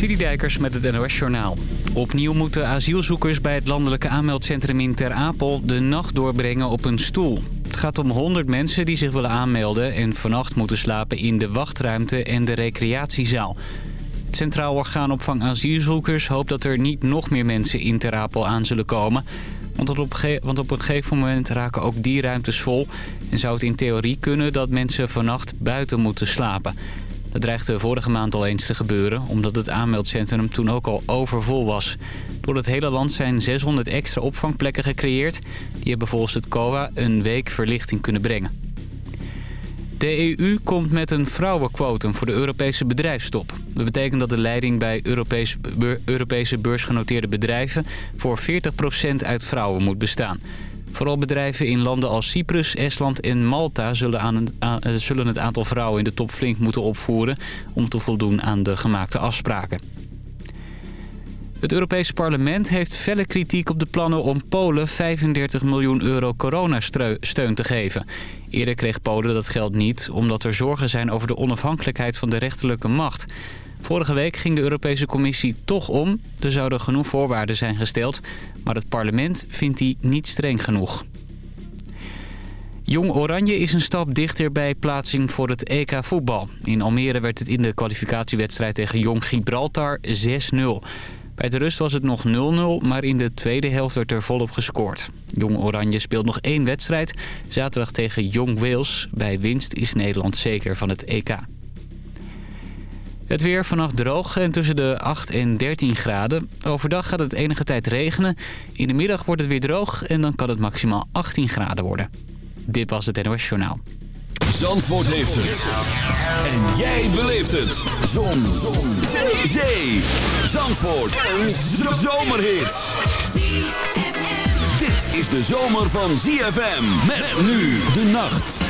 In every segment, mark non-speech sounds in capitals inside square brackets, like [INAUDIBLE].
Dijkers met het NOS Journaal. Opnieuw moeten asielzoekers bij het landelijke aanmeldcentrum in Ter Apel de nacht doorbrengen op een stoel. Het gaat om 100 mensen die zich willen aanmelden en vannacht moeten slapen in de wachtruimte en de recreatiezaal. Het Centraal Orgaan Opvang Asielzoekers hoopt dat er niet nog meer mensen in Ter Apel aan zullen komen. Want want op een gegeven moment raken ook die ruimtes vol en zou het in theorie kunnen dat mensen vannacht buiten moeten slapen. Dat dreigde vorige maand al eens te gebeuren, omdat het aanmeldcentrum toen ook al overvol was. Door het hele land zijn 600 extra opvangplekken gecreëerd. Die hebben volgens het COA een week verlichting kunnen brengen. De EU komt met een vrouwenquotum voor de Europese bedrijfstop. Dat betekent dat de leiding bij Europese, Europese beursgenoteerde bedrijven... voor 40% uit vrouwen moet bestaan. Vooral bedrijven in landen als Cyprus, Estland en Malta zullen, aan eh, zullen het aantal vrouwen in de top flink moeten opvoeren om te voldoen aan de gemaakte afspraken. Het Europese parlement heeft felle kritiek op de plannen om Polen 35 miljoen euro coronasteun te geven. Eerder kreeg Polen dat geld niet omdat er zorgen zijn over de onafhankelijkheid van de rechterlijke macht. Vorige week ging de Europese Commissie toch om. Er zouden genoeg voorwaarden zijn gesteld, maar het parlement vindt die niet streng genoeg. Jong Oranje is een stap dichter bij plaatsing voor het EK voetbal. In Almere werd het in de kwalificatiewedstrijd tegen Jong Gibraltar 6-0. Bij de rust was het nog 0-0, maar in de tweede helft werd er volop gescoord. Jong Oranje speelt nog één wedstrijd, zaterdag tegen Jong Wales. Bij winst is Nederland zeker van het EK. Het weer vannacht droog en tussen de 8 en 13 graden. Overdag gaat het enige tijd regenen. In de middag wordt het weer droog en dan kan het maximaal 18 graden worden. Dit was het NOS Journaal. Zandvoort heeft het. En jij beleeft het. Zon. Zon. Zee. Zee. Zandvoort. Een zomerhit. Dit is de zomer van ZFM. Met nu de nacht.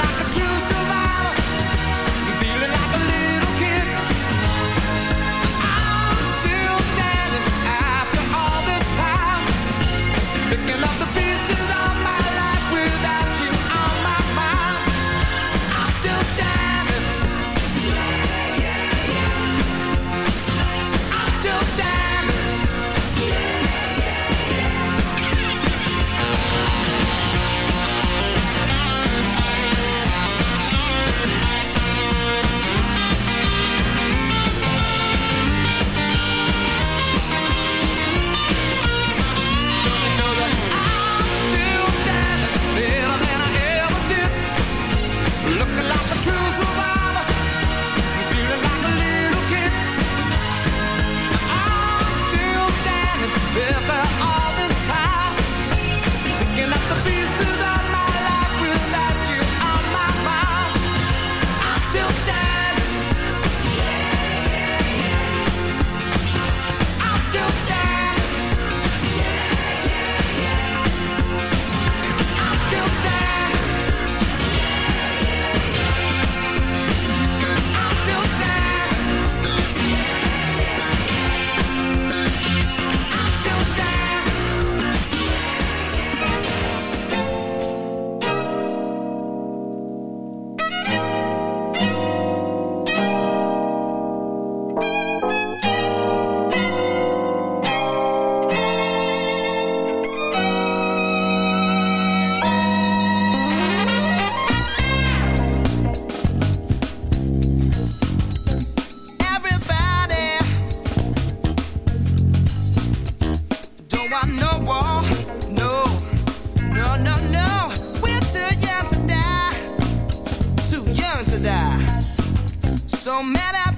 don't matter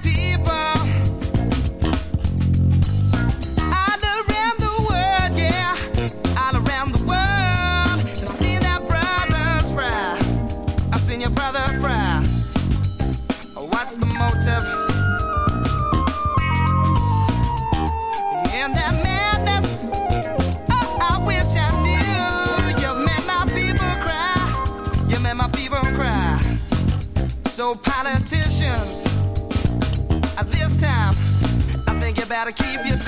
keep you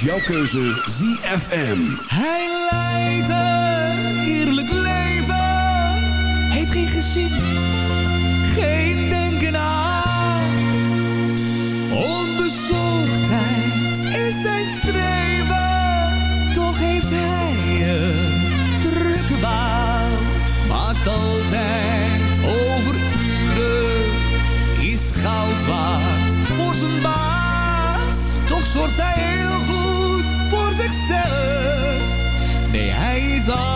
jouw keuze ZFM. Is absoluut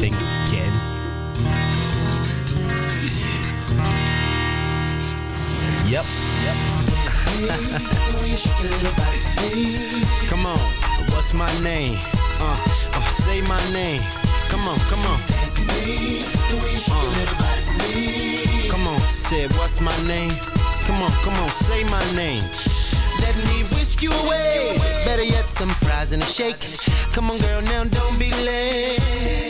Thing again? Yep. [LAUGHS] come on, what's my name? Uh, uh, say my name. Come on, come on. Uh, come on, say what's my name? Come on, come on, say my name. Let me whisk you away. Better yet, some fries and a shake. Come on, girl, now don't be late.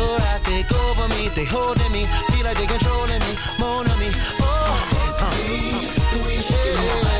your eyes take over me, they holding me, feel like they controlling me, on me. Oh, yeah.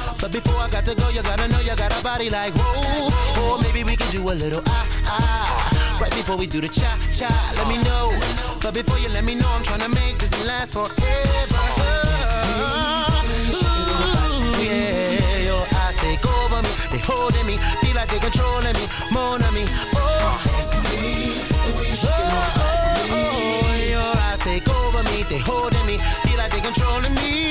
but before I got to go, you gotta know you got a body like whoa. Or maybe we can do a little ah ah. Right before we do the cha cha, let me know. But before you let me know, I'm trying to make this last forever. Ooh, yeah, your eyes take over me, they holding me, feel like they controlling me, more than me. Oh, oh, oh, your eyes take over me, they holding me, feel like they controlling me.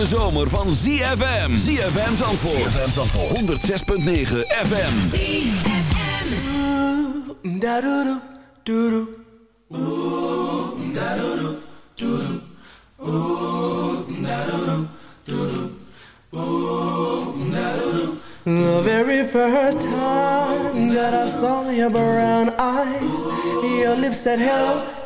hete zomer van ZFM. ZFM Zandvoort. ZFM Zandvoort. 106.9 FM. The very first time that I saw your brown eyes, your lips said hello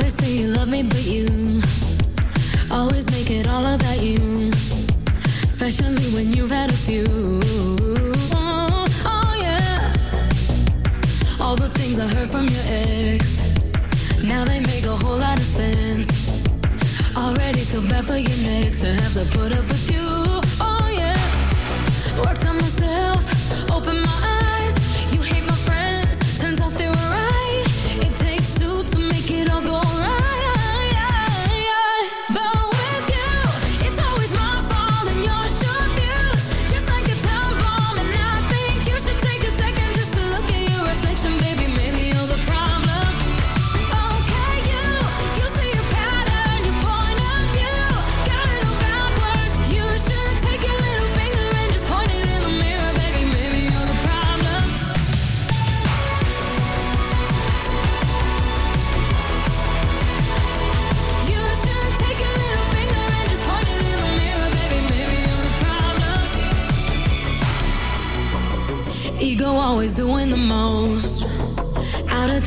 Always say you love me, but you always make it all about you, especially when you've had a few. Oh, oh yeah. All the things I heard from your ex, now they make a whole lot of sense. Already feel bad for your next to have to put up with you. Oh yeah. Worked on myself, opened my eyes.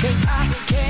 Cause I can't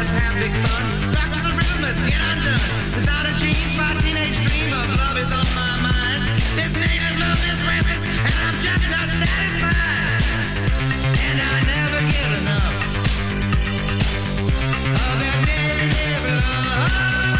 Let's have big fun. To the rhythm, let's get undone. Jeans, my teenage dream of love is on my mind. This love is restless, and I'm just not satisfied. And I never get enough of that love.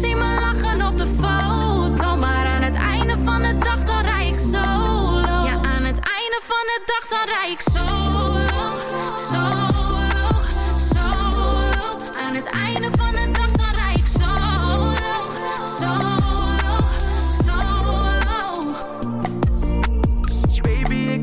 Zien me lachen op de foto. Maar aan het einde van de dag dan rij ik solo. Ja, aan het einde van de dag dan rij ik solo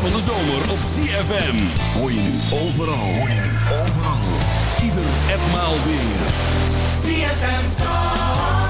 van de zomer op ZFM. Hoor je nu overal. Hoor je nu overal. Ieder etmaal weer. ZFM Zandvoort.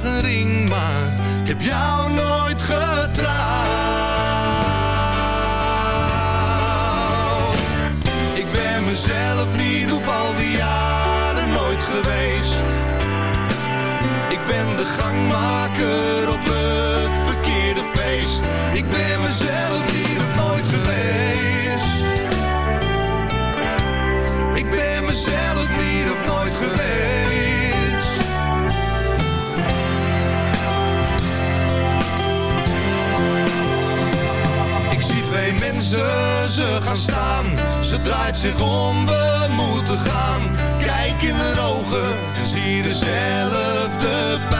Ik draag een ring, maar ik heb jou nooit getrouwd. Ze gaan staan. Ze draait zich om, we moeten gaan. Kijk in haar ogen en zie dezelfde pijn.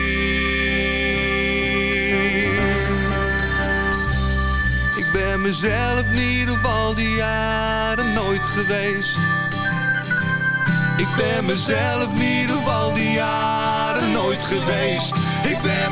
Mezelf niet op al die jaren nooit geweest. Ik ben mezelf niet op al die jaren nooit geweest. Ik ben